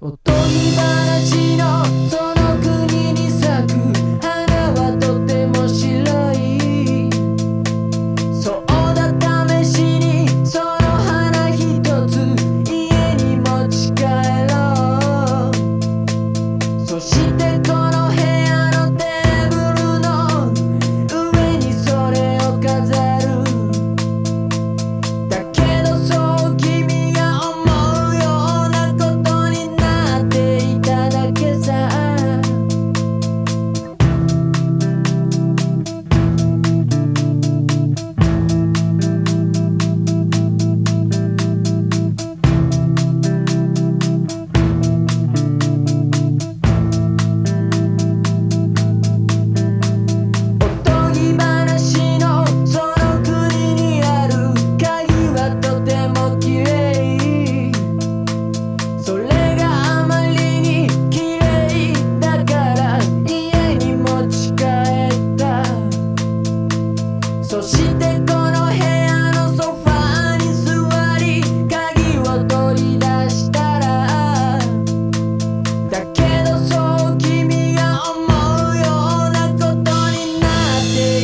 おとぎ話のその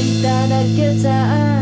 いただけさ